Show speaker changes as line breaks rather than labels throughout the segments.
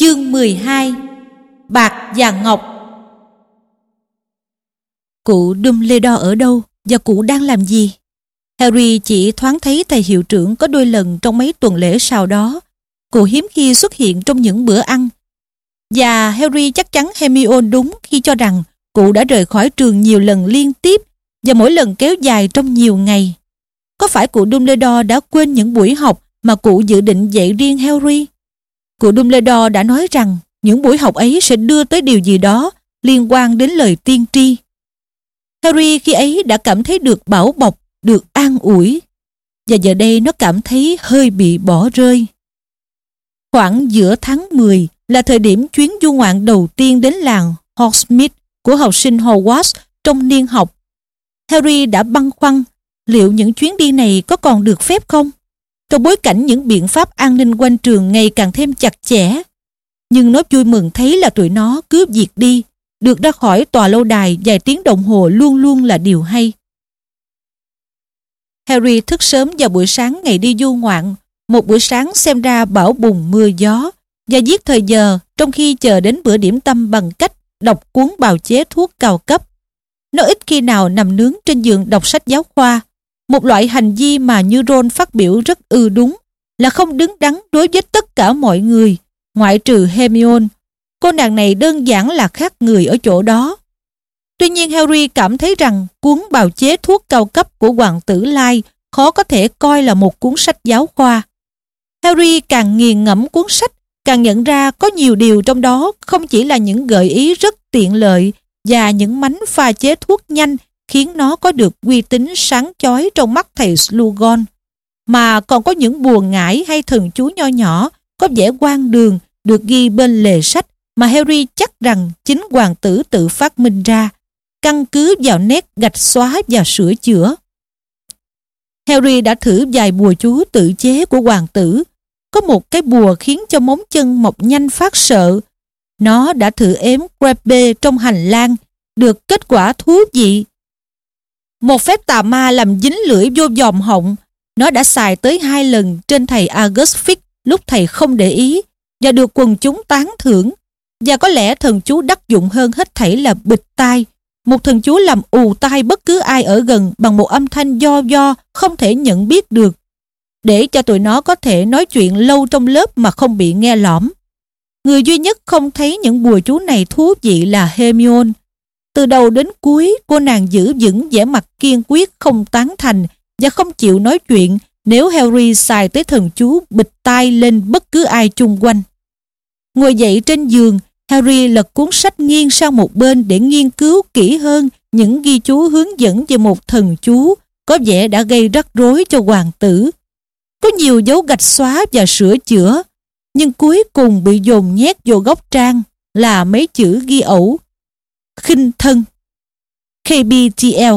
Chương 12 Bạc và Ngọc Cụ Dumbledore ở đâu và cụ đang làm gì? Harry chỉ thoáng thấy thầy hiệu trưởng có đôi lần trong mấy tuần lễ sau đó. Cụ hiếm khi xuất hiện trong những bữa ăn. Và Harry chắc chắn Hermione đúng khi cho rằng cụ đã rời khỏi trường nhiều lần liên tiếp và mỗi lần kéo dài trong nhiều ngày. Có phải cụ Dumbledore đã quên những buổi học mà cụ dự định dạy riêng Harry? Cụ Dumbledore đã nói rằng những buổi học ấy sẽ đưa tới điều gì đó liên quan đến lời tiên tri. Harry khi ấy đã cảm thấy được bảo bọc, được an ủi. Và giờ đây nó cảm thấy hơi bị bỏ rơi. Khoảng giữa tháng 10 là thời điểm chuyến du ngoạn đầu tiên đến làng Hogsmeade của học sinh Hogwarts trong niên học. Harry đã băn khoăn liệu những chuyến đi này có còn được phép không? Trong bối cảnh những biện pháp an ninh quanh trường ngày càng thêm chặt chẽ. Nhưng nó vui mừng thấy là tụi nó cướp diệt đi, được ra khỏi tòa lâu đài vài tiếng đồng hồ luôn luôn là điều hay. Harry thức sớm vào buổi sáng ngày đi du ngoạn, một buổi sáng xem ra bão bùng mưa gió, và giết thời giờ trong khi chờ đến bữa điểm tâm bằng cách đọc cuốn bào chế thuốc cao cấp. Nó ít khi nào nằm nướng trên giường đọc sách giáo khoa, một loại hành vi mà như Ron phát biểu rất ư đúng là không đứng đắn đối với tất cả mọi người, ngoại trừ Hermione. Cô nàng này đơn giản là khác người ở chỗ đó. Tuy nhiên Harry cảm thấy rằng cuốn bào chế thuốc cao cấp của Hoàng tử Lai khó có thể coi là một cuốn sách giáo khoa. Harry càng nghiền ngẫm cuốn sách, càng nhận ra có nhiều điều trong đó không chỉ là những gợi ý rất tiện lợi và những mánh pha chế thuốc nhanh khiến nó có được uy tín sáng chói trong mắt thầy Slugon, mà còn có những buồn ngải hay thần chú nho nhỏ có vẻ quan đường được ghi bên lề sách mà Harry chắc rằng chính hoàng tử tự phát minh ra, căn cứ vào nét gạch xóa và sửa chữa. Harry đã thử vài bùa chú tự chế của hoàng tử. Có một cái bùa khiến cho móng chân mọc nhanh phát sợ. Nó đã thử ếm Crabbe trong hành lang, được kết quả thú vị một phép tà ma làm dính lưỡi vô dòm họng. Nó đã xài tới hai lần trên thầy August Fick lúc thầy không để ý và được quần chúng tán thưởng. Và có lẽ thần chú đắc dụng hơn hết thảy là bịch tai. Một thần chú làm ù tai bất cứ ai ở gần bằng một âm thanh do do không thể nhận biết được. Để cho tụi nó có thể nói chuyện lâu trong lớp mà không bị nghe lõm. Người duy nhất không thấy những bùa chú này thú vị là Hermione. Từ đầu đến cuối, cô nàng giữ vững vẻ mặt kiên quyết không tán thành và không chịu nói chuyện nếu Harry xài tới thần chú bịch tai lên bất cứ ai chung quanh. Ngồi dậy trên giường, Harry lật cuốn sách nghiêng sang một bên để nghiên cứu kỹ hơn những ghi chú hướng dẫn về một thần chú có vẻ đã gây rắc rối cho hoàng tử. Có nhiều dấu gạch xóa và sửa chữa, nhưng cuối cùng bị dồn nhét vô góc trang là mấy chữ ghi ẩu khinh thân KBTL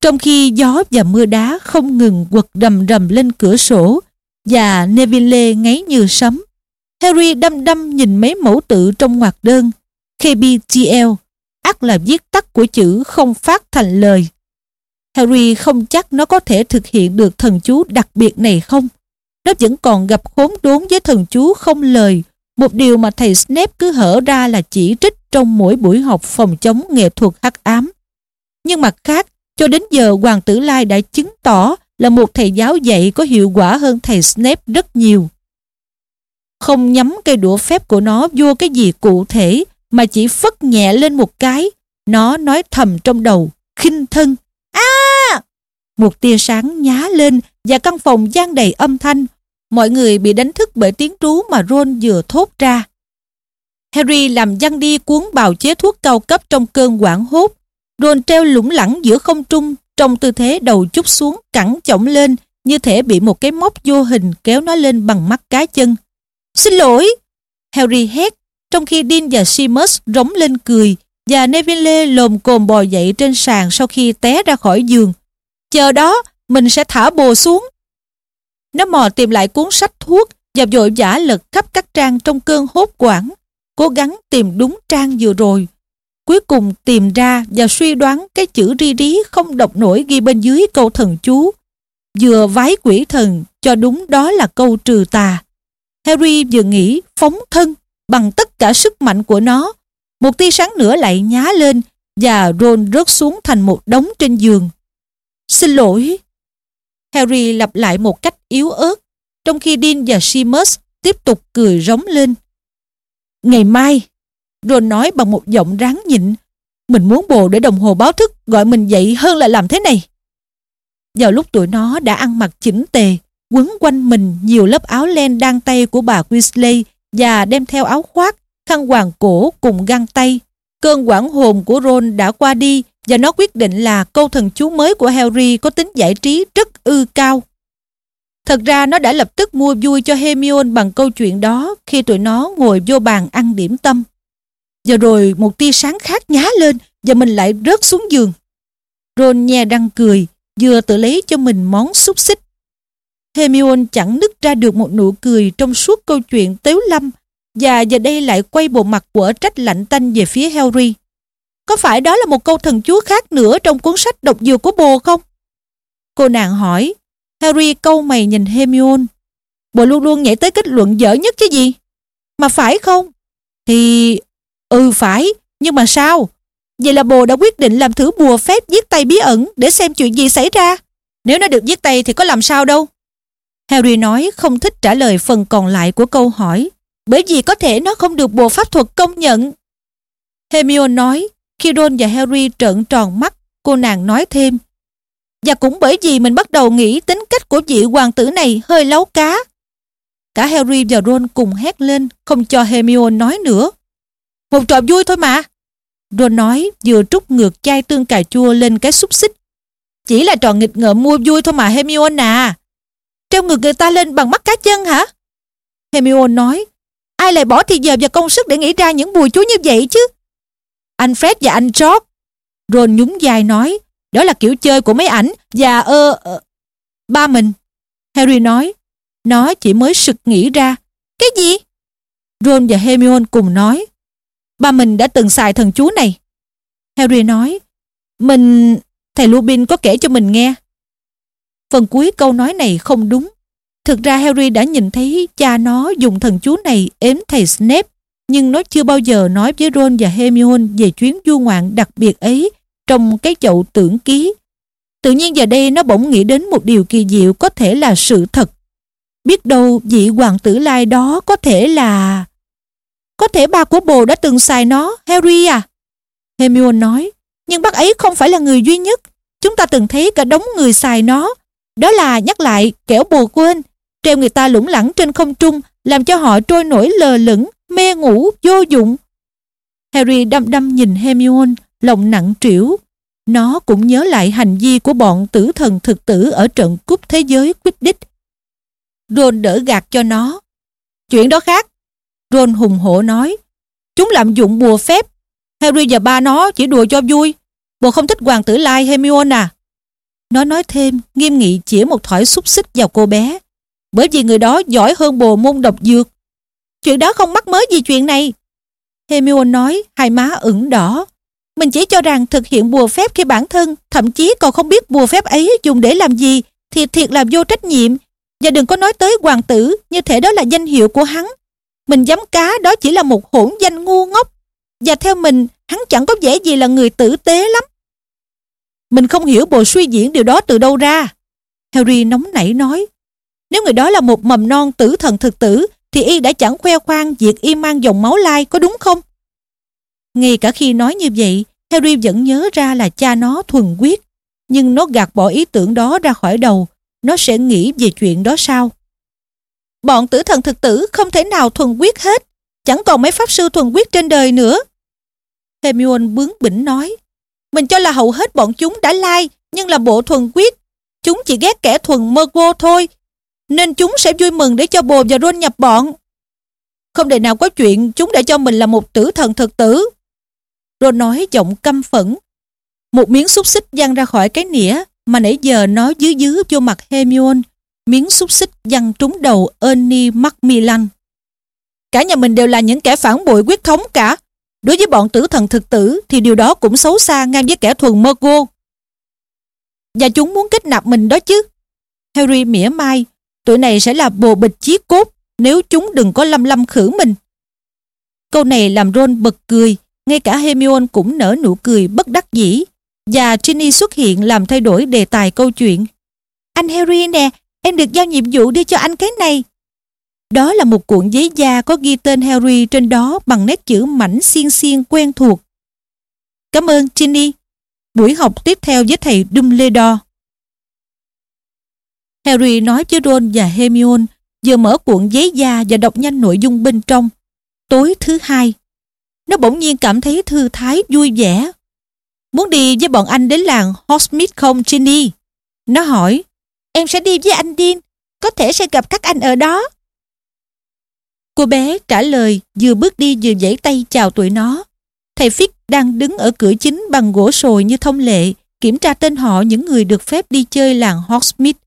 Trong khi gió và mưa đá không ngừng quật đầm rầm lên cửa sổ và Neville ngáy như sấm, Harry đăm đăm nhìn mấy mẫu tự trong ngoặc đơn KBTL ắt là viết tắt của chữ không phát thành lời. Harry không chắc nó có thể thực hiện được thần chú đặc biệt này không. Nó vẫn còn gặp khốn đốn với thần chú không lời một điều mà thầy Snape cứ hở ra là chỉ trích trong mỗi buổi học phòng chống nghệ thuật hắc ám. Nhưng mặt khác, cho đến giờ Hoàng tử Lai đã chứng tỏ là một thầy giáo dạy có hiệu quả hơn thầy Snape rất nhiều. Không nhắm cây đũa phép của nó vô cái gì cụ thể mà chỉ phất nhẹ lên một cái. Nó nói thầm trong đầu, khinh thân. a Một tia sáng nhá lên và căn phòng gian đầy âm thanh Mọi người bị đánh thức bởi tiếng trú mà Ron vừa thốt ra. Harry làm văng đi cuốn bào chế thuốc cao cấp trong cơn quảng hốt. Ron treo lủng lẳng giữa không trung trong tư thế đầu chút xuống cẳng chổng lên như thể bị một cái móc vô hình kéo nó lên bằng mắt cá chân. Xin lỗi! Harry hét trong khi Dean và Seamus rống lên cười và Neville lồm cồm bò dậy trên sàn sau khi té ra khỏi giường. Chờ đó, mình sẽ thả bồ xuống. Nó mò tìm lại cuốn sách thuốc và vội vã lật khắp các trang trong cơn hốt quảng, cố gắng tìm đúng trang vừa rồi. Cuối cùng tìm ra và suy đoán cái chữ ri rí không đọc nổi ghi bên dưới câu thần chú. Vừa vái quỷ thần cho đúng đó là câu trừ tà. Harry vừa nghĩ phóng thân bằng tất cả sức mạnh của nó. Một tia sáng nữa lại nhá lên và Ron rớt xuống thành một đống trên giường. Xin lỗi. Harry lặp lại một cách yếu ớt, trong khi Dean và Seamus tiếp tục cười rống lên. Ngày mai, Ron nói bằng một giọng ráng nhịn, mình muốn bồ để đồng hồ báo thức gọi mình dậy hơn là làm thế này. Vào lúc tụi nó đã ăn mặc chỉnh tề, quấn quanh mình nhiều lớp áo len đan tay của bà Weasley và đem theo áo khoác, khăn hoàng cổ cùng găng tay. Cơn quảng hồn của Ron đã qua đi và nó quyết định là câu thần chú mới của Harry có tính giải trí rất ư cao. Thật ra nó đã lập tức mua vui cho Hermione bằng câu chuyện đó khi tụi nó ngồi vô bàn ăn điểm tâm. Và rồi một tia sáng khác nhá lên và mình lại rớt xuống giường. Ron nhe răng cười, vừa tự lấy cho mình món xúc xích. Hermione chẳng nứt ra được một nụ cười trong suốt câu chuyện tếu lâm và giờ đây lại quay bộ mặt của trách lạnh tanh về phía Harry. Có phải đó là một câu thần chú khác nữa trong cuốn sách độc dược của bồ không? Cô nàng hỏi. Harry câu mày nhìn Hermione. Bồ luôn luôn nhảy tới kết luận dở nhất chứ gì? Mà phải không? Thì... Ừ phải, nhưng mà sao? Vậy là bồ đã quyết định làm thử bùa phép giết tay bí ẩn để xem chuyện gì xảy ra. Nếu nó được giết tay thì có làm sao đâu. Harry nói không thích trả lời phần còn lại của câu hỏi bởi vì có thể nó không được bộ pháp thuật công nhận. Hermione nói khi Ron và Harry trợn tròn mắt cô nàng nói thêm và cũng bởi vì mình bắt đầu nghĩ tính cách của vị hoàng tử này hơi lấu cá. Cả Harry và Ron cùng hét lên, không cho Hermione nói nữa. Một trò vui thôi mà. Ron nói, vừa trút ngược chai tương cà chua lên cái xúc xích. Chỉ là trò nghịch ngợm mua vui thôi mà, Hermione à. Treo ngược người ta lên bằng mắt cá chân hả? Hermione nói, ai lại bỏ thì giờ và công sức để nghĩ ra những bùi chú như vậy chứ? Anh Fred và anh George. Ron nhún dài nói đó là kiểu chơi của mấy ảnh và ơ... Uh, ba mình. Harry nói nó chỉ mới sực nghĩ ra. Cái gì? Ron và Hermione cùng nói ba mình đã từng xài thần chú này. Harry nói mình... Thầy Lupin có kể cho mình nghe. Phần cuối câu nói này không đúng. Thực ra Harry đã nhìn thấy cha nó dùng thần chú này ếm thầy Snape, nhưng nó chưa bao giờ nói với Ron và Hermione về chuyến du ngoạn đặc biệt ấy trong cái chậu tưởng ký. Tự nhiên giờ đây nó bỗng nghĩ đến một điều kỳ diệu có thể là sự thật. Biết đâu vị hoàng tử lai đó có thể là... Có thể ba của bồ đã từng xài nó, Harry à? Hermione nói, nhưng bác ấy không phải là người duy nhất. Chúng ta từng thấy cả đống người xài nó. Đó là nhắc lại kẻo bồ quên, treo người ta lủng lẳng trên không trung làm cho họ trôi nổi lờ lửng, mê ngủ, vô dụng. Harry đăm đăm nhìn Hermione, lòng nặng trĩu. Nó cũng nhớ lại hành vi của bọn tử thần thực tử ở trận cúp thế giới quyết đích. Ron đỡ gạt cho nó. Chuyện đó khác. Ron hùng hổ nói. Chúng lạm dụng bùa phép. Harry và ba nó chỉ đùa cho vui. Bồ không thích hoàng tử Lai Hermione à? Nó nói thêm, nghiêm nghị chỉ một thỏi xúc xích vào cô bé bởi vì người đó giỏi hơn bồ môn độc dược. Chuyện đó không mắc mới gì chuyện này. Hermione nói, hai má ửng đỏ. Mình chỉ cho rằng thực hiện bùa phép khi bản thân, thậm chí còn không biết bùa phép ấy dùng để làm gì, thì thiệt là vô trách nhiệm. Và đừng có nói tới hoàng tử, như thể đó là danh hiệu của hắn. Mình dám cá đó chỉ là một hỗn danh ngu ngốc. Và theo mình, hắn chẳng có vẻ gì là người tử tế lắm. Mình không hiểu bộ suy diễn điều đó từ đâu ra. Harry nóng nảy nói, nếu người đó là một mầm non tử thần thực tử thì y đã chẳng khoe khoang việc y mang dòng máu lai có đúng không? Ngay cả khi nói như vậy, Harry vẫn nhớ ra là cha nó thuần quyết. Nhưng nó gạt bỏ ý tưởng đó ra khỏi đầu. Nó sẽ nghĩ về chuyện đó sao? Bọn tử thần thực tử không thể nào thuần quyết hết. Chẳng còn mấy pháp sư thuần quyết trên đời nữa. Hermione bướng bỉnh nói. Mình cho là hầu hết bọn chúng đã lai, nhưng là bộ thuần quyết. Chúng chỉ ghét kẻ thuần mơ vô thôi, nên chúng sẽ vui mừng để cho bồ và Ron nhập bọn. Không để nào có chuyện chúng để cho mình là một tử thần thực tử. Ron nói giọng căm phẫn. Một miếng xúc xích văng ra khỏi cái nĩa mà nãy giờ nó dứ dứ vô mặt Hermione. Miếng xúc xích văng trúng đầu Ernie Macmillan. Cả nhà mình đều là những kẻ phản bội quyết thống cả. Đối với bọn tử thần thực tử thì điều đó cũng xấu xa ngang với kẻ thuần mơ cô. Và chúng muốn kết nạp mình đó chứ. Harry mỉa mai Tụi này sẽ là bồ bịch chí cốt nếu chúng đừng có lâm lâm khử mình. Câu này làm Ron bật cười, ngay cả Hermione cũng nở nụ cười bất đắc dĩ. Và Ginny xuất hiện làm thay đổi đề tài câu chuyện. Anh Harry nè, em được giao nhiệm vụ đưa cho anh cái này. Đó là một cuộn giấy da có ghi tên Harry trên đó bằng nét chữ mảnh xiên xiên quen thuộc. Cảm ơn Ginny. Buổi học tiếp theo với thầy Dumbledore. Harry nói với Ron và Hermione vừa mở cuộn giấy da và đọc nhanh nội dung bên trong. Tối thứ hai, nó bỗng nhiên cảm thấy thư thái vui vẻ. Muốn đi với bọn anh đến làng Hogsmeade không Ginny? Nó hỏi, em sẽ đi với anh Dean, có thể sẽ gặp các anh ở đó. Cô bé trả lời vừa bước đi vừa giãy tay chào tụi nó. Thầy Fick đang đứng ở cửa chính bằng gỗ sồi như thông lệ, kiểm tra tên họ những người được phép đi chơi làng Hogsmeade.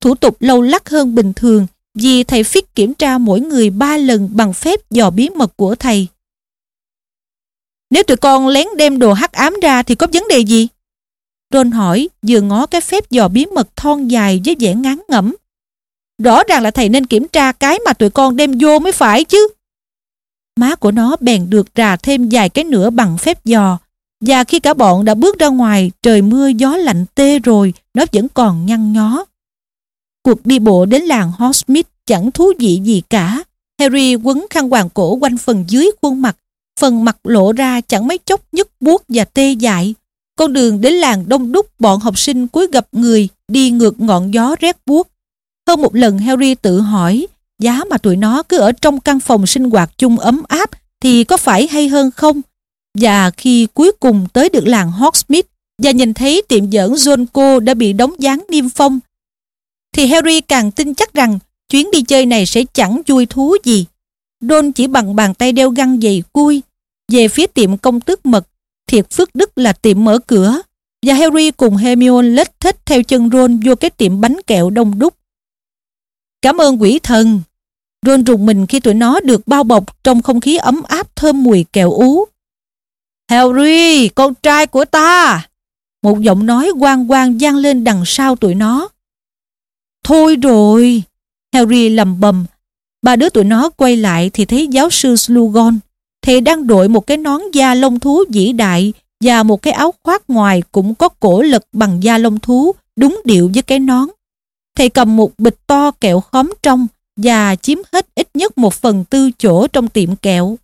Thủ tục lâu lắc hơn bình thường vì thầy Fick kiểm tra mỗi người ba lần bằng phép dò bí mật của thầy. Nếu tụi con lén đem đồ hắc ám ra thì có vấn đề gì? Ron hỏi vừa ngó cái phép dò bí mật thon dài với vẻ ngán ngẩm. Rõ ràng là thầy nên kiểm tra cái mà tụi con đem vô mới phải chứ. Má của nó bèn được rà thêm vài cái nữa bằng phép dò. Và khi cả bọn đã bước ra ngoài, trời mưa gió lạnh tê rồi, nó vẫn còn nhăn nhó. Cuộc đi bộ đến làng Hogsmeade chẳng thú vị gì cả. Harry quấn khăn hoàng cổ quanh phần dưới khuôn mặt, phần mặt lộ ra chẳng mấy chốc nhức buốt và tê dại. Con đường đến làng đông đúc, bọn học sinh cuối gặp người, đi ngược ngọn gió rét buốt. Hơn một lần Harry tự hỏi, giá mà tụi nó cứ ở trong căn phòng sinh hoạt chung ấm áp thì có phải hay hơn không? Và khi cuối cùng tới được làng Hogsmeade và nhìn thấy tiệm dẫn John cô đã bị đóng dáng niêm phong, thì Harry càng tin chắc rằng chuyến đi chơi này sẽ chẳng vui thú gì đôn chỉ bằng bàn tay đeo găng giày cui về phía tiệm công tước mật thiệt phước đức là tiệm mở cửa và Harry cùng Hermione lết thích theo chân Ron vô cái tiệm bánh kẹo đông đúc. Cảm ơn quỷ thần. Ron rùng mình khi tụi nó được bao bọc trong không khí ấm áp thơm mùi kẹo ú. Harry, con trai của ta! Một giọng nói quang quang vang lên đằng sau tụi nó. Thôi rồi! Harry lầm bầm. Ba đứa tụi nó quay lại thì thấy giáo sư Slughorn. Thầy đang đội một cái nón da lông thú vĩ đại và một cái áo khoác ngoài cũng có cổ lực bằng da lông thú đúng điệu với cái nón. Thầy cầm một bịch to kẹo khóm trong và chiếm hết ít nhất một phần tư chỗ trong tiệm kẹo.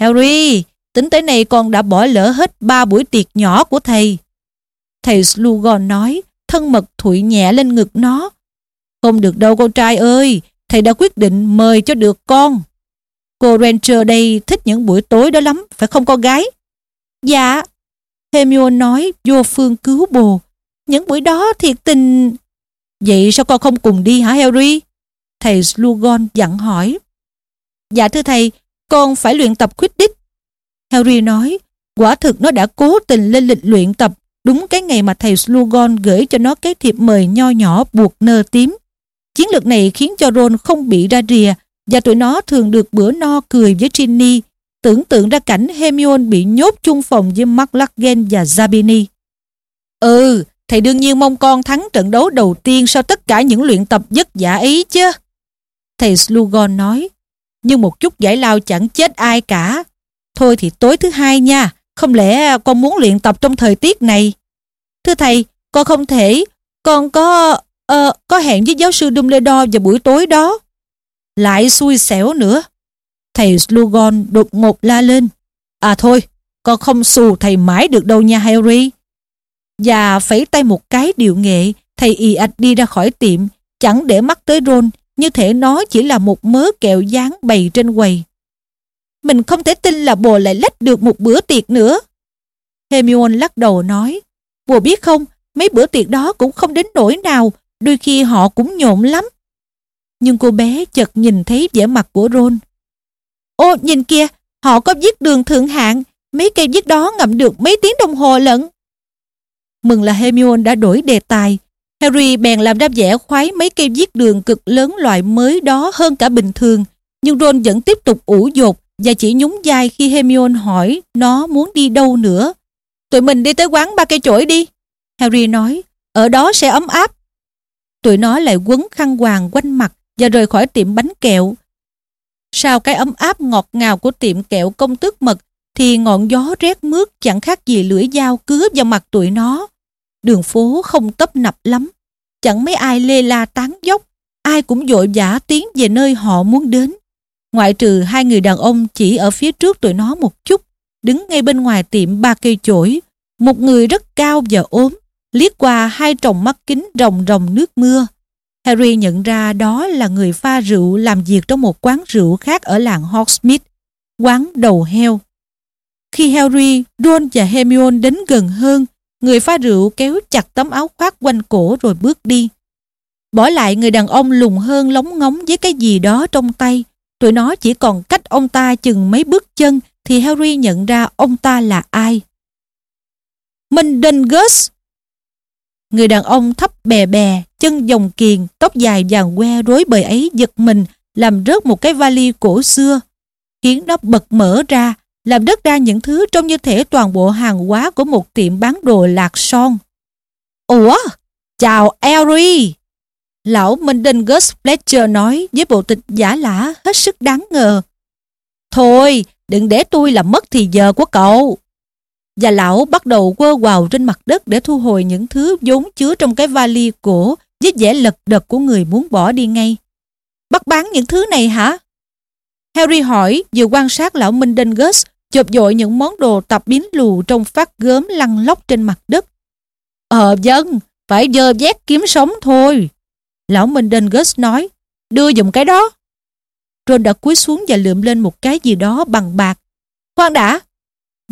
Harry, tính tới này con đã bỏ lỡ hết ba buổi tiệc nhỏ của thầy. Thầy Slughorn nói, thân mật thụi nhẹ lên ngực nó không được đâu con trai ơi, thầy đã quyết định mời cho được con. Cô Ranger đây thích những buổi tối đó lắm, phải không con gái? Dạ. Hermione nói vô phương cứu bồ. Những buổi đó thiệt tình... Vậy sao con không cùng đi hả Harry? Thầy Slughorn dặn hỏi. Dạ thưa thầy, con phải luyện tập Quidditch. Harry nói, quả thực nó đã cố tình lên lịch luyện tập đúng cái ngày mà thầy Slughorn gửi cho nó cái thiệp mời nho nhỏ buộc nơ tím. Chiến lược này khiến cho Ron không bị ra rìa và tụi nó thường được bữa no cười với Ginny, tưởng tượng ra cảnh Hermione bị nhốt chung phòng với McLaggen và Zabini. Ừ, thầy đương nhiên mong con thắng trận đấu đầu tiên sau tất cả những luyện tập vất vả ấy chứ. Thầy Slughorn nói, nhưng một chút giải lao chẳng chết ai cả. Thôi thì tối thứ hai nha, không lẽ con muốn luyện tập trong thời tiết này? Thưa thầy, con không thể, con có... Ờ, có hẹn với giáo sư Dumbledore vào buổi tối đó. Lại xui xẻo nữa. Thầy Slughorn đột ngột la lên. À thôi, con không xù thầy mãi được đâu nha Harry. Và phẩy tay một cái điệu nghệ, thầy y ạch đi ra khỏi tiệm, chẳng để mắt tới Ron, như thể nó chỉ là một mớ kẹo dán bày trên quầy. Mình không thể tin là bồ lại lách được một bữa tiệc nữa. Hermione lắc đầu nói, bồ biết không, mấy bữa tiệc đó cũng không đến nỗi nào, đôi khi họ cũng nhộn lắm. Nhưng cô bé chợt nhìn thấy vẻ mặt của Ron. Ô, nhìn kìa, họ có viết đường thượng hạng, mấy cây viết đó ngậm được mấy tiếng đồng hồ lận. Mừng là Hermione đã đổi đề tài. Harry bèn làm ra vẻ khoái mấy cây viết đường cực lớn loại mới đó hơn cả bình thường. Nhưng Ron vẫn tiếp tục ủ dột và chỉ nhún vai khi Hermione hỏi nó muốn đi đâu nữa. Tụi mình đi tới quán ba cây chổi đi. Harry nói, ở đó sẽ ấm áp. Tụi nó lại quấn khăn hoàng quanh mặt và rời khỏi tiệm bánh kẹo Sau cái ấm áp ngọt ngào của tiệm kẹo công tước mật thì ngọn gió rét mướt chẳng khác gì lưỡi dao cứa vào mặt tụi nó. Đường phố không tấp nập lắm, chẳng mấy ai lê la tán dốc, ai cũng vội vã tiến về nơi họ muốn đến. Ngoại trừ hai người đàn ông chỉ ở phía trước tụi nó một chút, đứng ngay bên ngoài tiệm ba cây chổi. Một người rất cao và ốm, liếc qua hai tròng mắt kính rồng rồng nước mưa. Harry nhận ra đó là người pha rượu làm việc trong một quán rượu khác ở làng Hogsmeade, quán đầu heo. Khi Harry, Ron và Hermione đến gần hơn, người pha rượu kéo chặt tấm áo khoác quanh cổ rồi bước đi. Bỏ lại người đàn ông lùng hơn lóng ngóng với cái gì đó trong tay. Tụi nó chỉ còn cách ông ta chừng mấy bước chân thì Harry nhận ra ông ta là ai. Mundungus! Người đàn ông thấp bè bè, chân dòng kiền, tóc dài vàng que rối bời ấy giật mình, làm rớt một cái vali cổ xưa, khiến nó bật mở ra, làm đất ra những thứ trông như thể toàn bộ hàng hóa của một tiệm bán đồ lạc son. Ủa? Chào Elry! Lão Mundungus Fletcher nói với bộ tịch giả lả hết sức đáng ngờ. Thôi, đừng để tôi làm mất thì giờ của cậu. Và lão bắt đầu quơ quào trên mặt đất để thu hồi những thứ vốn chứa trong cái vali cổ với vẻ lật đật của người muốn bỏ đi ngay. Bắt bán những thứ này hả? Harry hỏi vừa quan sát lão Minh Dengus chộp dội những món đồ tập biến lù trong phát gớm lăn lóc trên mặt đất. Ờ dân, phải dơ vét kiếm sống thôi. Lão Minh Dengus nói, đưa dùm cái đó. Ron đã cúi xuống và lượm lên một cái gì đó bằng bạc. Khoan đã,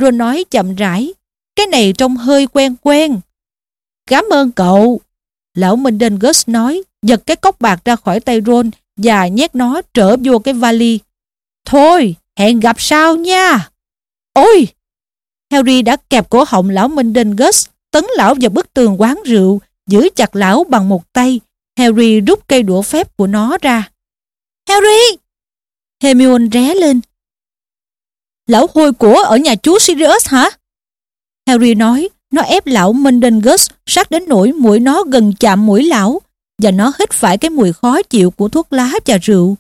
rồi nói chậm rãi. Cái này trông hơi quen quen. Cảm ơn cậu. Lão Minh Đen Gus nói, giật cái cốc bạc ra khỏi tay Ron và nhét nó trở vô cái vali. Thôi, hẹn gặp sau nha. Ôi! Harry đã kẹp cổ họng lão Minh Đen Gus, tấn lão vào bức tường quán rượu, giữ chặt lão bằng một tay. Harry rút cây đũa phép của nó ra. Harry! Hermione ré lên, Lão hôi của ở nhà chú Sirius hả? Harry nói, nó ép lão Mendengus sát đến nỗi mũi nó gần chạm mũi lão và nó hít phải cái mùi khó chịu của thuốc lá và rượu.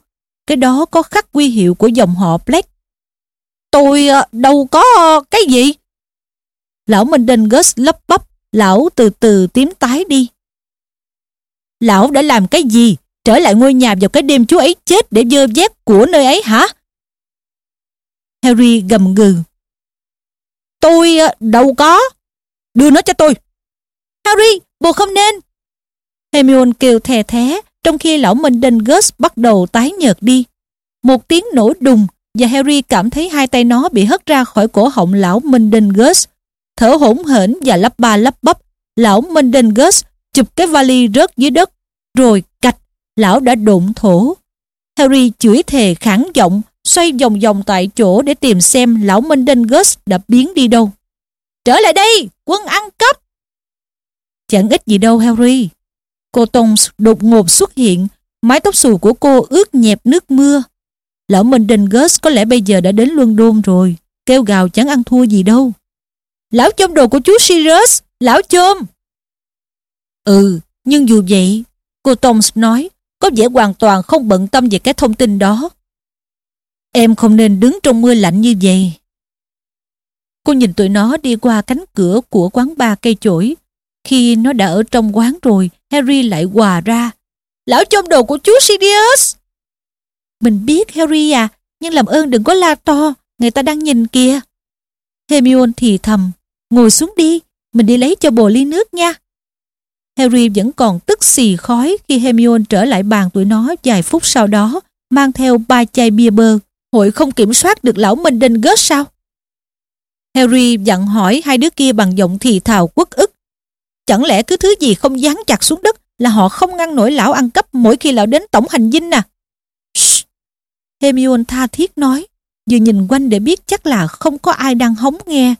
Cái đó có khắc quy hiệu của dòng họ Black. Tôi ờ, đâu có ờ, cái gì. Lão Mendengus lấp bắp, lão từ từ tím tái đi. Lão đã làm cái gì? Trở lại ngôi nhà vào cái đêm chú ấy chết để dơ vét của nơi ấy hả? Harry gầm gừ. Tôi ờ, đâu có. Đưa nó cho tôi. Harry, bộ không nên. Hermione kêu thè thé trong khi lão Minh Gus bắt đầu tái nhợt đi. Một tiếng nổ đùng và Harry cảm thấy hai tay nó bị hất ra khỏi cổ họng lão Minh Gus. Thở hổn hển và lắp ba lắp bắp, lão Minh Gus chụp cái vali rớt dưới đất. Rồi cạch, lão đã đụng thổ. Harry chửi thề khản giọng xoay vòng vòng tại chỗ để tìm xem lão Minh Đinh Gus đã biến đi đâu. Trở lại đây, quân ăn cắp! Chẳng ít gì đâu Harry. Cô Tongs đột ngột xuất hiện, mái tóc xù của cô ướt nhẹp nước mưa. Lão Minh Đinh Gus có lẽ bây giờ đã đến London rồi, kêu gào chẳng ăn thua gì đâu. Lão chôm đồ của chú Sirius, lão chôm! Ừ, nhưng dù vậy, cô Tongs nói, có vẻ hoàn toàn không bận tâm về cái thông tin đó. Em không nên đứng trong mưa lạnh như vậy. Cô nhìn tụi nó đi qua cánh cửa của quán ba cây chổi. Khi nó đã ở trong quán rồi, Harry lại hòa ra. Lão trong đồ của chú Sirius! Mình biết Harry à, nhưng làm ơn đừng có la to, người ta đang nhìn kìa. Hermione thì thầm, ngồi xuống đi, mình đi lấy cho bồ ly nước nha. Harry vẫn còn tức xì khói khi Hermione trở lại bàn tụi nó vài phút sau đó, mang theo ba chai bia bơ hội không kiểm soát được lão Minh Đinh gớt sao? Harry dặn hỏi hai đứa kia bằng giọng thì thào quất ức. Chẳng lẽ cứ thứ gì không dán chặt xuống đất là họ không ngăn nổi lão ăn cắp mỗi khi lão đến tổng hành dinh à? Shh. Hermione tha thiết nói, vừa nhìn quanh để biết chắc là không có ai đang hóng nghe.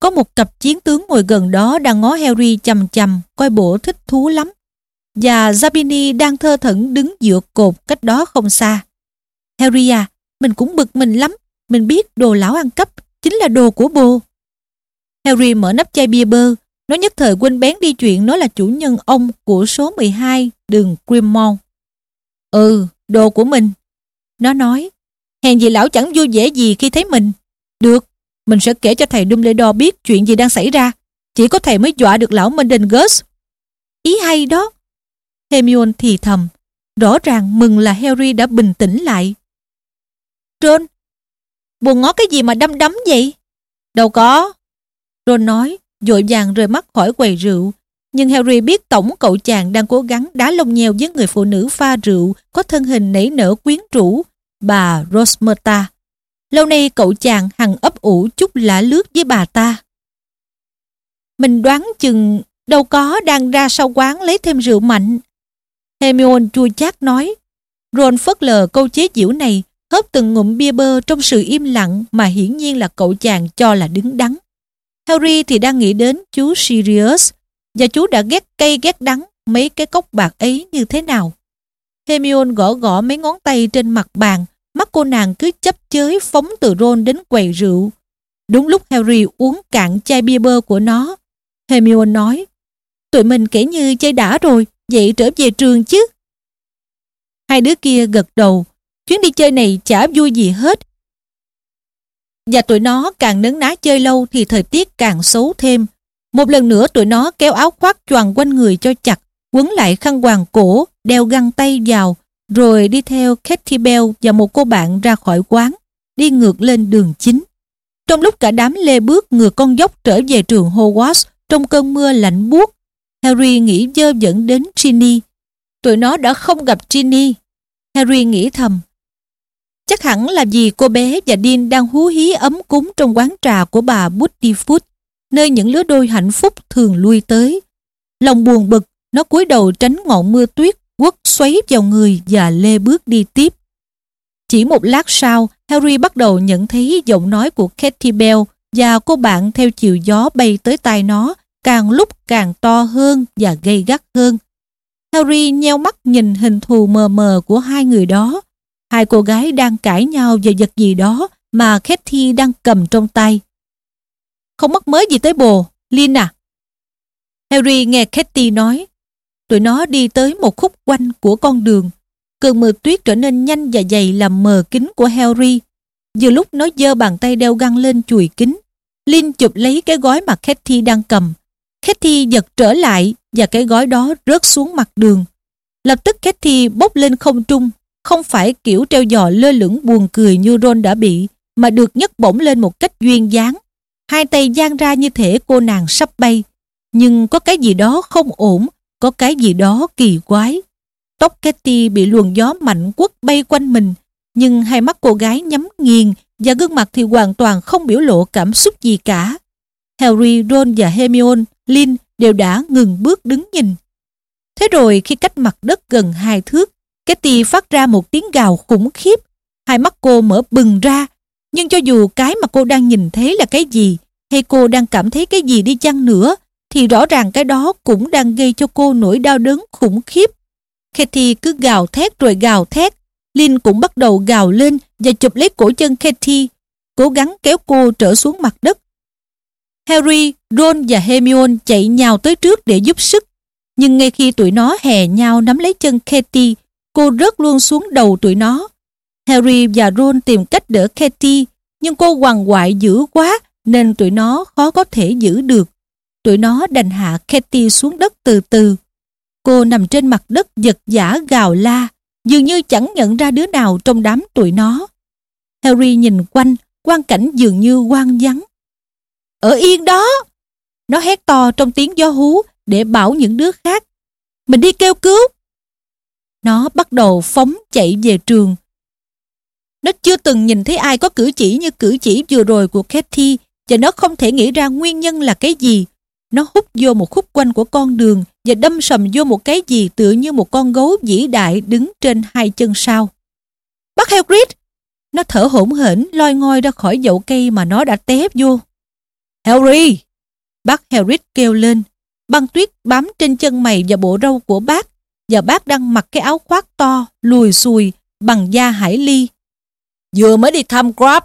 Có một cặp chiến tướng ngồi gần đó đang ngó Harry chầm chầm, coi bộ thích thú lắm. Và Zabini đang thơ thẩn đứng dựa cột cách đó không xa. Harry à, mình cũng bực mình lắm. Mình biết đồ lão ăn cắp chính là đồ của bồ. Harry mở nắp chai bia bơ. Nó nhất thời quên bén đi chuyện nó là chủ nhân ông của số 12 đường Grimmauld. Ừ, đồ của mình. Nó nói, hèn gì lão chẳng vui vẻ gì khi thấy mình. Được, mình sẽ kể cho thầy Dumbledore biết chuyện gì đang xảy ra. Chỉ có thầy mới dọa được lão Mendengus. Ý hay đó. Hermione thì thầm. Rõ ràng mừng là Harry đã bình tĩnh lại. Ron, buồn ngó cái gì mà đâm đấm vậy? Đâu có. Ron nói, dội vàng rời mắt khỏi quầy rượu. Nhưng Harry biết tổng cậu chàng đang cố gắng đá lông nheo với người phụ nữ pha rượu có thân hình nảy nở quyến rũ, bà Rosmerta. Lâu nay cậu chàng hằng ấp ủ chút lạ lướt với bà ta. Mình đoán chừng đâu có đang ra sau quán lấy thêm rượu mạnh. Hermione chua chát nói. Ron phớt lờ câu chế giễu này, hớp từng ngụm bia bơ trong sự im lặng mà hiển nhiên là cậu chàng cho là đứng đắn. Harry thì đang nghĩ đến chú Sirius và chú đã ghét cây ghét đắng mấy cái cốc bạc ấy như thế nào. Hermione gõ gõ mấy ngón tay trên mặt bàn, mắt cô nàng cứ chấp chới phóng từ Ron đến quầy rượu. Đúng lúc Harry uống cạn chai bia bơ của nó, Hermione nói, tụi mình kể như chơi đã rồi, vậy trở về trường chứ. Hai đứa kia gật đầu, chuyến đi chơi này chả vui gì hết. Và tụi nó càng nấn ná chơi lâu thì thời tiết càng xấu thêm. Một lần nữa tụi nó kéo áo khoác choàng quanh người cho chặt, quấn lại khăn quàng cổ, đeo găng tay vào, rồi đi theo Katy Bell và một cô bạn ra khỏi quán, đi ngược lên đường chính. Trong lúc cả đám lê bước ngược con dốc trở về trường Hogwarts trong cơn mưa lạnh buốt, Harry nghĩ dơ dẫn đến Ginny. Tụi nó đã không gặp Ginny. Harry nghĩ thầm. Chắc hẳn là vì cô bé và Dean đang hú hí ấm cúng trong quán trà của bà Bootyfoot, nơi những lứa đôi hạnh phúc thường lui tới. Lòng buồn bực, nó cúi đầu tránh ngọn mưa tuyết quất xoáy vào người và lê bước đi tiếp. Chỉ một lát sau, Harry bắt đầu nhận thấy giọng nói của Katy Bell và cô bạn theo chiều gió bay tới tai nó càng lúc càng to hơn và gây gắt hơn. Harry nheo mắt nhìn hình thù mờ mờ của hai người đó. Hai cô gái đang cãi nhau về vật gì đó mà Kathy đang cầm trong tay. Không mất mới gì tới bồ, Lin à? Harry nghe Kathy nói. Tụi nó đi tới một khúc quanh của con đường. Cơn mưa tuyết trở nên nhanh và dày làm mờ kính của Harry. Vừa lúc nó giơ bàn tay đeo găng lên chùi kính, Lin chụp lấy cái gói mà Kathy đang cầm. Kathy giật trở lại và cái gói đó rớt xuống mặt đường. Lập tức Kathy bốc lên không trung, không phải kiểu treo giò lơ lửng buồn cười như Ron đã bị, mà được nhấc bổng lên một cách duyên dáng. Hai tay giang ra như thể cô nàng sắp bay. Nhưng có cái gì đó không ổn, có cái gì đó kỳ quái. Tóc Katy bị luồng gió mạnh quất bay quanh mình, nhưng hai mắt cô gái nhắm nghiền và gương mặt thì hoàn toàn không biểu lộ cảm xúc gì cả. Harry, Ron và Hermione, Lin đều đã ngừng bước đứng nhìn. Thế rồi khi cách mặt đất gần hai thước, Ketty phát ra một tiếng gào khủng khiếp. Hai mắt cô mở bừng ra, nhưng cho dù cái mà cô đang nhìn thấy là cái gì, hay cô đang cảm thấy cái gì đi chăng nữa, thì rõ ràng cái đó cũng đang gây cho cô nỗi đau đớn khủng khiếp. Katie cứ gào thét rồi gào thét, Lin cũng bắt đầu gào lên và chụp lấy cổ chân Katie, cố gắng kéo cô trở xuống mặt đất. Harry, Ron và Hermione chạy nhào tới trước để giúp sức. Nhưng ngay khi tụi nó hè nhau nắm lấy chân Katie, cô rớt luôn xuống đầu tụi nó. Harry và Ron tìm cách đỡ Katie, nhưng cô quằn quại dữ quá nên tụi nó khó có thể giữ được. Tụi nó đành hạ Katie xuống đất từ từ. Cô nằm trên mặt đất giật giả gào la, dường như chẳng nhận ra đứa nào trong đám tụi nó. Harry nhìn quanh, quang cảnh dường như quang vắng. Ở yên đó! Nó hét to trong tiếng gió hú để bảo những đứa khác. Mình đi kêu cứu! Nó bắt đầu phóng chạy về trường. Nó chưa từng nhìn thấy ai có cử chỉ như cử chỉ vừa rồi của Katie và nó không thể nghĩ ra nguyên nhân là cái gì. Nó hút vô một khúc quanh của con đường và đâm sầm vô một cái gì tựa như một con gấu vĩ đại đứng trên hai chân sau. Bắt Hagrid! Nó thở hổn hển, loi ngoi ra khỏi dậu cây mà nó đã té vô. Harry! Bác Hagrid kêu lên. Băng tuyết bám trên chân mày và bộ râu của bác và bác đang mặc cái áo khoác to, lùi xùi, bằng da hải ly. Vừa mới đi thăm Grab,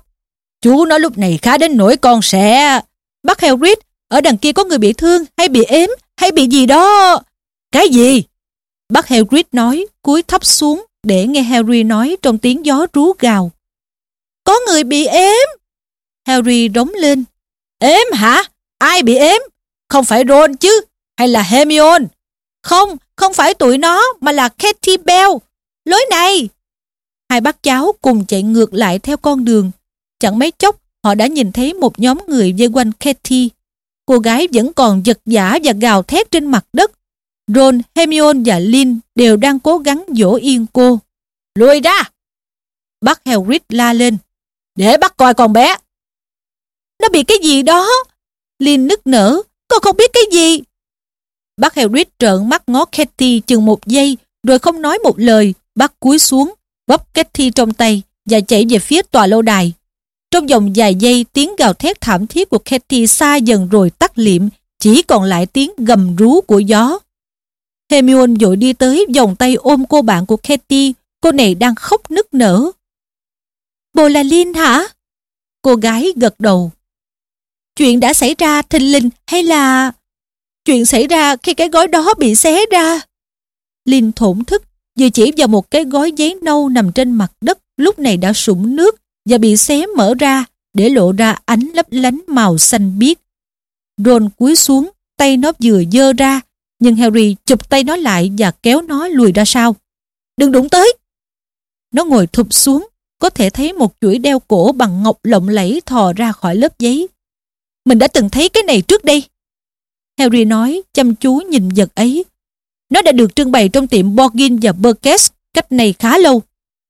chú nói lúc này khá đến nỗi con sẽ... Bác Hagrid, ở đằng kia có người bị thương hay bị ếm hay bị gì đó. Cái gì? Bác Hagrid nói, cúi thấp xuống, để nghe Harry nói trong tiếng gió rú gào. Có người bị ếm! Harry rống lên. Ếm hả? Ai bị ếm? Không phải Ron chứ? Hay là Hermione? Không, không phải tụi nó mà là Katie Bell. Lối này! Hai bác cháu cùng chạy ngược lại theo con đường. Chẳng mấy chốc họ đã nhìn thấy một nhóm người vây quanh Katie. Cô gái vẫn còn giật giả và gào thét trên mặt đất. Ron, Hermione và Lynn đều đang cố gắng dỗ yên cô. Lùi ra! Bác Hagrid la lên. Để bắt coi con bé. Nó bị cái gì đó? Lynn nức nở. Con không biết cái gì. Bác Hagrid trợn mắt ngó kathy chừng một giây rồi không nói một lời. Bác cúi xuống, bóp kathy trong tay và chạy về phía tòa lâu đài. Trong vòng vài giây tiếng gào thét thảm thiết của kathy xa dần rồi tắt liệm chỉ còn lại tiếng gầm rú của gió. Hermione vội đi tới vòng tay ôm cô bạn của kathy cô này đang khóc nức nở. Bồ là lin hả? Cô gái gật đầu. Chuyện đã xảy ra thình lình hay là... Chuyện xảy ra khi cái gói đó bị xé ra. Linh thổn thức, vừa chỉ vào một cái gói giấy nâu nằm trên mặt đất lúc này đã sũng nước và bị xé mở ra để lộ ra ánh lấp lánh màu xanh biếc. Ron cúi xuống, tay nó vừa dơ ra, nhưng Harry chụp tay nó lại và kéo nó lùi ra sau. Đừng đụng tới! Nó ngồi thụp xuống, có thể thấy một chuỗi đeo cổ bằng ngọc lộng lẫy thò ra khỏi lớp giấy. Mình đã từng thấy cái này trước đây. Harry nói, chăm chú nhìn vật ấy. Nó đã được trưng bày trong tiệm Borgin và Burkes cách này khá lâu.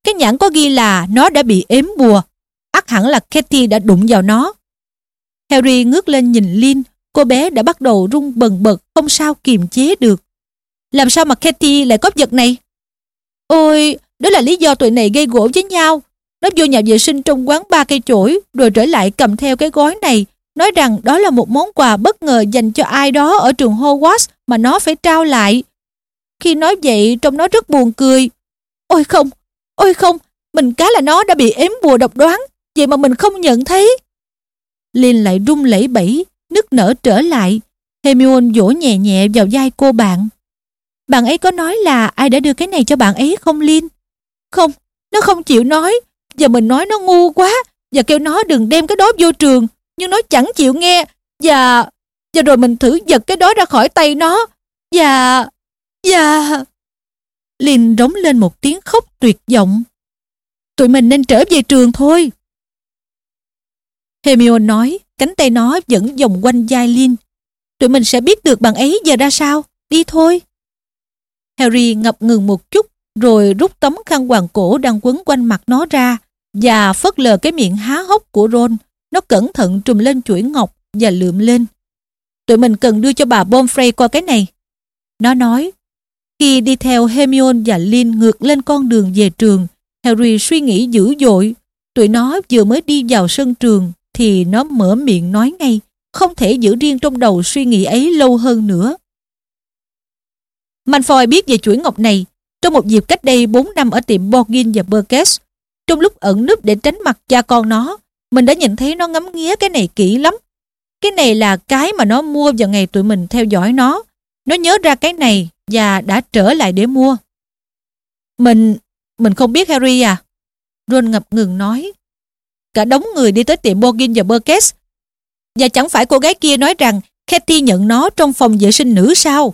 Cái nhãn có ghi là nó đã bị ếm bùa. ắt hẳn là Katie đã đụng vào nó. Harry ngước lên nhìn Lin, cô bé đã bắt đầu rung bần bật, không sao kiềm chế được. Làm sao mà Katie lại có vật này? Ôi, đó là lý do tụi này gây gỗ với nhau. Nó vô nhà vệ sinh trong quán ba cây chổi, rồi trở lại cầm theo cái gói này, nói rằng đó là một món quà bất ngờ dành cho ai đó ở trường Hogwarts mà nó phải trao lại. Khi nói vậy, trông nó rất buồn cười. Ôi không, ôi không, mình cá là nó đã bị ếm bùa độc đoán, vậy mà mình không nhận thấy. Linh lại run lẩy bẩy, nức nở trở lại. Hermione vỗ nhẹ nhẹ vào vai cô bạn. Bạn ấy có nói là ai đã đưa cái này cho bạn ấy không Linh? Không, nó không chịu nói. Giờ mình nói nó ngu quá và kêu nó đừng đem cái đó vô trường. Nhưng nó chẳng chịu nghe. Và... Và rồi mình thử giật cái đó ra khỏi tay nó. Và... Và... lin rống lên một tiếng khóc tuyệt vọng. Tụi mình nên trở về trường thôi. Hermione nói, cánh tay nó vẫn vòng quanh vai lin Tụi mình sẽ biết được bạn ấy giờ ra sao. Đi thôi. Harry ngập ngừng một chút rồi rút tấm khăn hoàng cổ đang quấn quanh mặt nó ra và phớt lờ cái miệng há hốc của Ron. Nó cẩn thận trùm lên chuỗi ngọc và lượm lên. Tụi mình cần đưa cho bà Bonfrey coi cái này. Nó nói. Khi đi theo Hermione và Lin ngược lên con đường về trường, Harry suy nghĩ dữ dội. Tụi nó vừa mới đi vào sân trường thì nó mở miệng nói ngay. Không thể giữ riêng trong đầu suy nghĩ ấy lâu hơn nữa. Malfoy biết về chuỗi ngọc này trong một dịp cách đây 4 năm ở tiệm Borgin và Burgess. Trong lúc ẩn núp để tránh mặt cha con nó, mình đã nhìn thấy nó ngắm nghía cái này kỹ lắm. Cái này là cái mà nó mua vào ngày tụi mình theo dõi nó. Nó nhớ ra cái này và đã trở lại để mua. Mình, mình không biết Harry à? Ron ngập ngừng nói. Cả đống người đi tới tiệm Borgin và Burkett. Và chẳng phải cô gái kia nói rằng Katie nhận nó trong phòng vệ sinh nữ sao?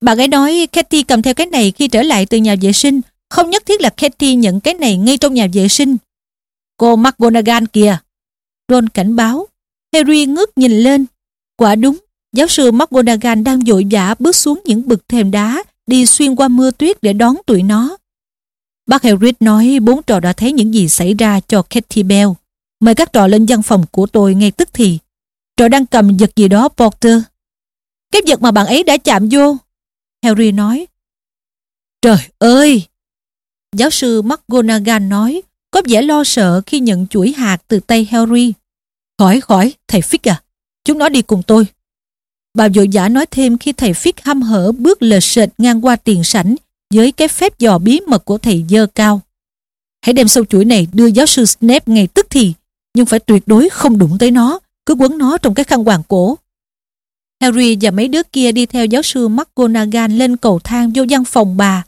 bà gái nói Katie cầm theo cái này khi trở lại từ nhà vệ sinh. Không nhất thiết là Katie nhận cái này ngay trong nhà vệ sinh. Cô McGonagall kìa. Ron cảnh báo. Harry ngước nhìn lên. Quả đúng, giáo sư McGonagall đang vội vã bước xuống những bực thềm đá đi xuyên qua mưa tuyết để đón tụi nó. Bác Hagrid nói bốn trò đã thấy những gì xảy ra cho Katie Bell. Mời các trò lên văn phòng của tôi ngay tức thì. Trò đang cầm vật gì đó Potter. Cái vật mà bạn ấy đã chạm vô Harry nói. Trời ơi! Giáo sư McGonagall nói, có vẻ lo sợ khi nhận chuỗi hạt từ tay Harry. Khỏi khỏi, thầy Fick à, chúng nó đi cùng tôi. Bà vội giả nói thêm khi thầy Fick hăm hở bước lệch sệt ngang qua tiền sảnh với cái phép dò bí mật của thầy dơ cao. Hãy đem sâu chuỗi này đưa giáo sư Snape ngay tức thì, nhưng phải tuyệt đối không đụng tới nó, cứ quấn nó trong cái khăn hoàng cổ. Harry và mấy đứa kia đi theo giáo sư McGonagall lên cầu thang vô văn phòng bà.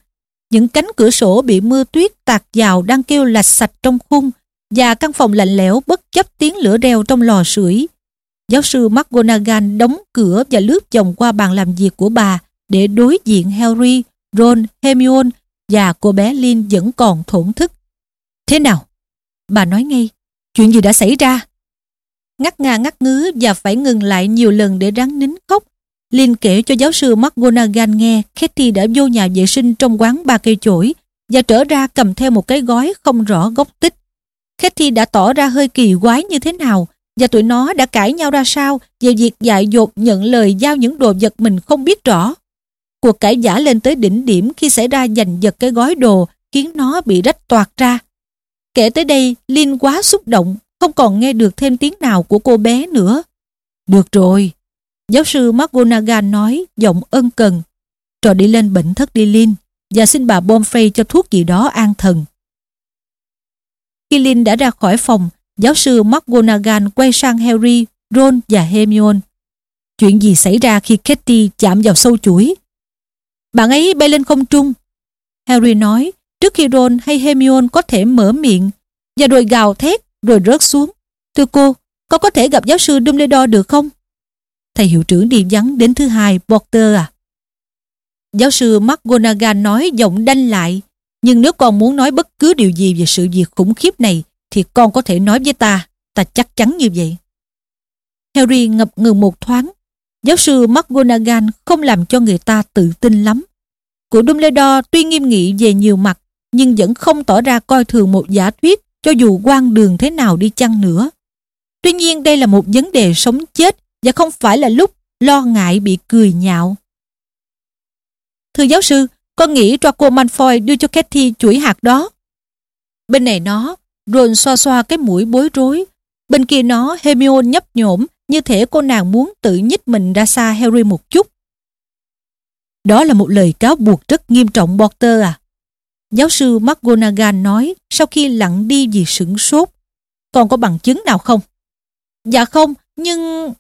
Những cánh cửa sổ bị mưa tuyết tạt vào đang kêu lạch sạch trong khung và căn phòng lạnh lẽo bất chấp tiếng lửa reo trong lò sưởi. Giáo sư McGonagall đóng cửa và lướt vòng qua bàn làm việc của bà để đối diện Harry, Ron, Hermione và cô bé lin vẫn còn thổn thức. Thế nào? Bà nói ngay, chuyện gì đã xảy ra? Ngắt ngà ngắt ngứ và phải ngừng lại nhiều lần để ráng nín khóc. Lynn kể cho giáo sư McGonagall nghe Katie đã vô nhà vệ sinh trong quán ba cây chổi và trở ra cầm theo một cái gói không rõ gốc tích. Katie đã tỏ ra hơi kỳ quái như thế nào và tụi nó đã cãi nhau ra sao về việc dại dột nhận lời giao những đồ vật mình không biết rõ. Cuộc cãi giả lên tới đỉnh điểm khi xảy ra giành giật cái gói đồ khiến nó bị rách toạc ra. Kể tới đây, Linh quá xúc động, không còn nghe được thêm tiếng nào của cô bé nữa. Được rồi, giáo sư McGonagall nói giọng ân cần. Trò đi lên bệnh thất đi Linh và xin bà Bomfrey cho thuốc gì đó an thần. Khi Linh đã ra khỏi phòng, giáo sư McGonagall quay sang Harry, Ron và Hermione. Chuyện gì xảy ra khi Katie chạm vào sâu chuỗi? Bạn ấy bay lên không trung. Harry nói trước khi Ron hay Hermione có thể mở miệng và rồi gào thét rồi rớt xuống. Thưa cô, con có thể gặp giáo sư Dumbledore được không? Thầy hiệu trưởng đi vắng đến thứ hai, Porter à? Giáo sư McGonagall nói giọng đanh lại nhưng nếu con muốn nói bất cứ điều gì về sự việc khủng khiếp này thì con có thể nói với ta, ta chắc chắn như vậy. Harry ngập ngừng một thoáng. Giáo sư McGonagall không làm cho người ta tự tin lắm. Cụ Dumbledore tuy nghiêm nghị về nhiều mặt nhưng vẫn không tỏ ra coi thường một giả thuyết cho dù quan đường thế nào đi chăng nữa. Tuy nhiên đây là một vấn đề sống chết và không phải là lúc lo ngại bị cười nhạo. Thưa giáo sư, con nghĩ Draco Malfoy đưa cho Katie chuỗi hạt đó. Bên này nó, Ron xoa xoa cái mũi bối rối. Bên kia nó, Hermione nhấp nhổm như thể cô nàng muốn tự nhích mình ra xa Harry một chút. Đó là một lời cáo buộc rất nghiêm trọng Potter à. Giáo sư McGonagall nói sau khi lặng đi vì sửng sốt. Còn có bằng chứng nào không? Dạ không, nhưng...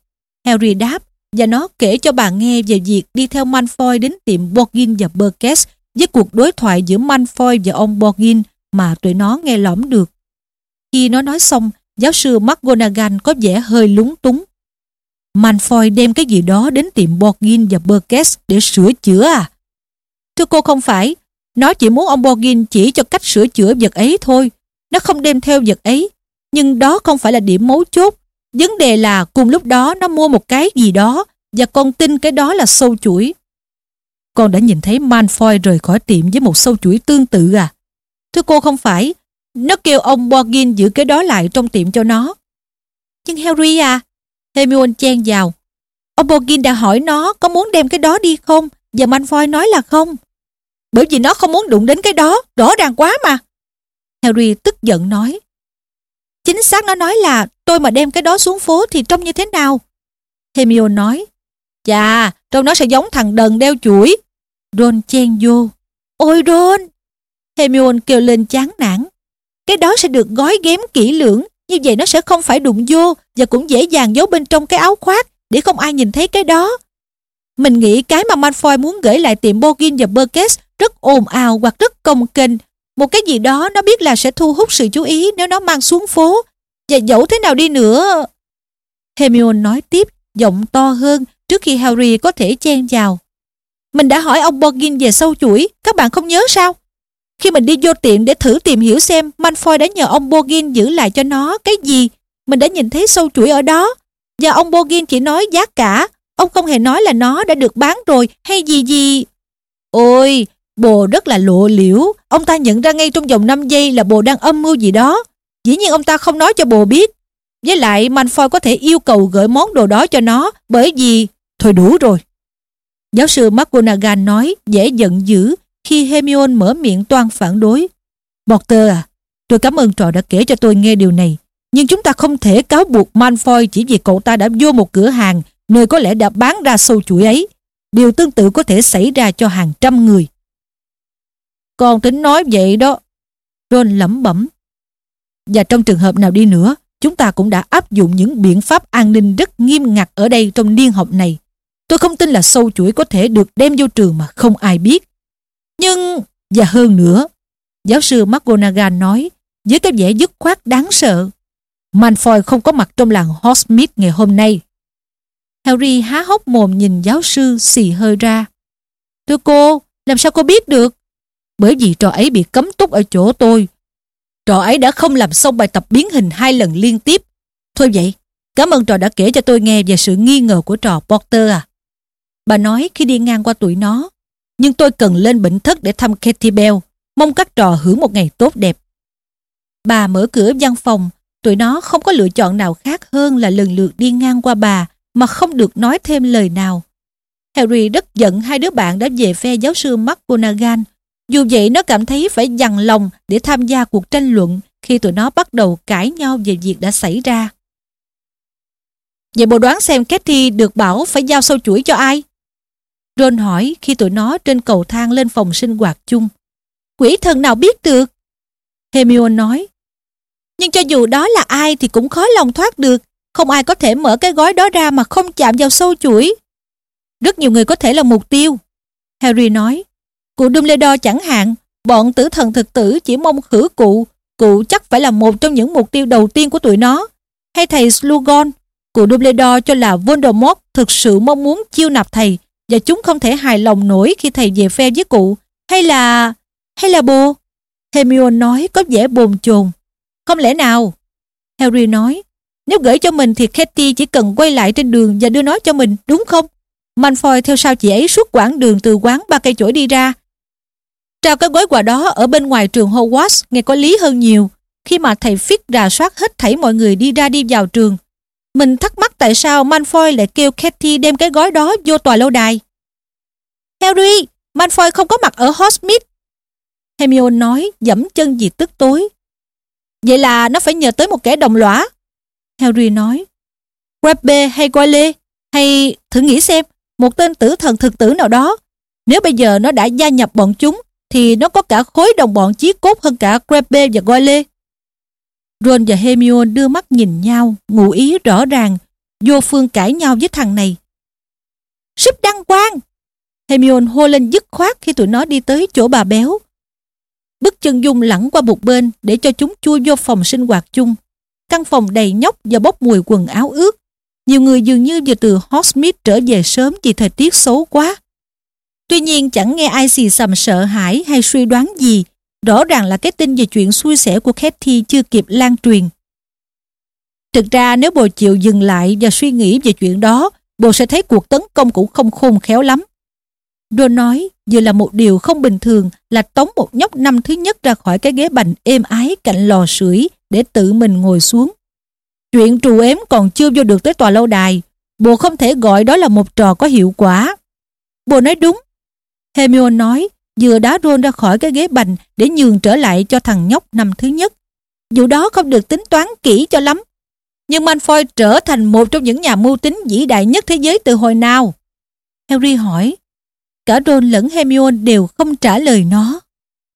Harry đáp và nó kể cho bà nghe về việc đi theo Malfoy đến tiệm Borgin và Burkett với cuộc đối thoại giữa Malfoy và ông Borgin mà tụi nó nghe lõm được. Khi nó nói xong, giáo sư McGonagall có vẻ hơi lúng túng. Malfoy đem cái gì đó đến tiệm Borgin và Burkett để sửa chữa à? Thưa cô không phải, nó chỉ muốn ông Borgin chỉ cho cách sửa chữa vật ấy thôi. Nó không đem theo vật ấy. Nhưng đó không phải là điểm mấu chốt. Vấn đề là cùng lúc đó nó mua một cái gì đó và con tin cái đó là sâu chuỗi. Con đã nhìn thấy manfoy rời khỏi tiệm với một sâu chuỗi tương tự à? Thưa cô không phải. Nó kêu ông Borgin giữ cái đó lại trong tiệm cho nó. Nhưng Harry à? Hermione chen vào. Ông Borgin đã hỏi nó có muốn đem cái đó đi không? Và Malfoy nói là không. Bởi vì nó không muốn đụng đến cái đó, rõ ràng quá mà. Harry tức giận nói. Chính xác nó nói là tôi mà đem cái đó xuống phố thì trông như thế nào? Hemio nói. Chà, trông nó sẽ giống thằng đần đeo chuỗi. Ron chen vô. Ôi Ron! Hermione kêu lên chán nản. Cái đó sẽ được gói ghém kỹ lưỡng, như vậy nó sẽ không phải đụng vô và cũng dễ dàng giấu bên trong cái áo khoác để không ai nhìn thấy cái đó. Mình nghĩ cái mà Malfoy muốn gửi lại tiệm Borgin và Burkess rất ồn ào hoặc rất công kênh. Một cái gì đó nó biết là sẽ thu hút sự chú ý nếu nó mang xuống phố. Và dẫu thế nào đi nữa... Hermione nói tiếp, giọng to hơn trước khi Harry có thể chen vào. Mình đã hỏi ông Borgin về sâu chuỗi, các bạn không nhớ sao? Khi mình đi vô tiệm để thử tìm hiểu xem Manfoy đã nhờ ông Borgin giữ lại cho nó cái gì, mình đã nhìn thấy sâu chuỗi ở đó. Và ông Borgin chỉ nói giá cả, ông không hề nói là nó đã được bán rồi hay gì gì. Ôi, bồ rất là lộ liễu, ông ta nhận ra ngay trong vòng 5 giây là bồ đang âm mưu gì đó. Dĩ nhiên ông ta không nói cho bồ biết. Với lại Manfoy có thể yêu cầu gửi món đồ đó cho nó bởi vì... Thôi đủ rồi. Giáo sư McGonagall nói dễ giận dữ khi Hermione mở miệng toan phản đối. Potter à, tôi cảm ơn trò đã kể cho tôi nghe điều này. Nhưng chúng ta không thể cáo buộc Manfoy chỉ vì cậu ta đã vô một cửa hàng nơi có lẽ đã bán ra sâu chuỗi ấy. Điều tương tự có thể xảy ra cho hàng trăm người. Con tính nói vậy đó. Ron lẩm bẩm. Và trong trường hợp nào đi nữa, chúng ta cũng đã áp dụng những biện pháp an ninh rất nghiêm ngặt ở đây trong niên học này. Tôi không tin là sâu chuỗi có thể được đem vô trường mà không ai biết. Nhưng Và hơn nữa, giáo sư McGonagall nói với cái vẻ dứt khoát đáng sợ. Manfoy không có mặt trong làng Hogsmeade ngày hôm nay. Harry há hốc mồm nhìn giáo sư xì hơi ra. Thưa cô, làm sao cô biết được? Bởi vì trò ấy bị cấm túc ở chỗ tôi. Trò ấy đã không làm xong bài tập biến hình hai lần liên tiếp. Thôi vậy, cảm ơn trò đã kể cho tôi nghe về sự nghi ngờ của trò Potter à. Bà nói khi đi ngang qua tụi nó. Nhưng tôi cần lên bệnh thất để thăm Katie Bell. Mong các trò hưởng một ngày tốt đẹp. Bà mở cửa văn phòng. Tụi nó không có lựa chọn nào khác hơn là lần lượt đi ngang qua bà mà không được nói thêm lời nào. Harry rất giận hai đứa bạn đã về phe giáo sư McGonagall. Dù vậy nó cảm thấy phải dằn lòng để tham gia cuộc tranh luận khi tụi nó bắt đầu cãi nhau về việc đã xảy ra. Vậy bộ đoán xem Cathy được bảo phải giao sâu chuỗi cho ai? Ron hỏi khi tụi nó trên cầu thang lên phòng sinh hoạt chung. Quỷ thần nào biết được? Hermione nói. Nhưng cho dù đó là ai thì cũng khó lòng thoát được. Không ai có thể mở cái gói đó ra mà không chạm vào sâu chuỗi. Rất nhiều người có thể là mục tiêu. Harry nói. Cụ Dumbledore chẳng hạn, bọn tử thần thực tử chỉ mong khử cụ. Cụ chắc phải là một trong những mục tiêu đầu tiên của tụi nó. Hay thầy Slughorn, cụ Dumbledore cho là Voldemort thực sự mong muốn chiêu nạp thầy và chúng không thể hài lòng nổi khi thầy về phe với cụ. Hay là... hay là bồ? Hermione nói có vẻ bồn chồn. Không lẽ nào? Harry nói, nếu gửi cho mình thì Katie chỉ cần quay lại trên đường và đưa nó cho mình, đúng không? Malfoy theo sau chị ấy suốt quãng đường từ quán ba cây chổi đi ra. Trao cái gói quà đó ở bên ngoài trường Hogwarts nghe có lý hơn nhiều. Khi mà thầy Fick rà soát hết thảy mọi người đi ra đi vào trường. Mình thắc mắc tại sao Malfoy lại kêu Katie đem cái gói đó vô tòa lâu đài. Harry, Malfoy không có mặt ở Hogsmeade. Hermione nói dẫm chân gì tức tối. Vậy là nó phải nhờ tới một kẻ đồng lõa. Harry nói. Crabbe hay Goyle hay thử nghĩ xem một tên tử thần thực tử nào đó. Nếu bây giờ nó đã gia nhập bọn chúng thì nó có cả khối đồng bọn chí cốt hơn cả Crabbe và Goyle. Ron và Hermione đưa mắt nhìn nhau, ngụ ý rõ ràng, vô phương cãi nhau với thằng này. Súp đăng quang! Hermione hô lên dứt khoát khi tụi nó đi tới chỗ bà béo. Bức chân dung lẳng qua một bên để cho chúng chui vô phòng sinh hoạt chung. Căn phòng đầy nhóc và bốc mùi quần áo ướt. Nhiều người dường như vừa từ Hogsmeade trở về sớm vì thời tiết xấu quá. Tuy nhiên chẳng nghe ai xì xầm sợ hãi hay suy đoán gì. Rõ ràng là cái tin về chuyện xui xẻo của Katie chưa kịp lan truyền. Thực ra nếu bồ chịu dừng lại và suy nghĩ về chuyện đó, bồ sẽ thấy cuộc tấn công cũng không khôn khéo lắm. Đô nói vừa là một điều không bình thường là tống một nhóc năm thứ nhất ra khỏi cái ghế bành êm ái cạnh lò sưởi để tự mình ngồi xuống. Chuyện trù ếm còn chưa vô được tới tòa lâu đài. Bồ không thể gọi đó là một trò có hiệu quả. Bồ nói đúng. Hermione nói, vừa đá Ron ra khỏi cái ghế bành để nhường trở lại cho thằng nhóc năm thứ nhất. Vụ đó không được tính toán kỹ cho lắm. Nhưng Malfoy trở thành một trong những nhà mưu tính vĩ đại nhất thế giới từ hồi nào? Harry hỏi. Cả Ron lẫn Hermione đều không trả lời nó.